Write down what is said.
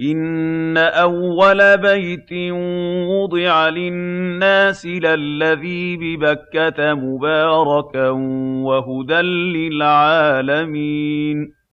إِنَّ أَوَّلَ بَيْتٍ وُضِعَ لِلنَّاسِ لَلَّذِي بِبَكَّةَ مُبَارَكًا وَهُدًى لِّلْعَالَمِينَ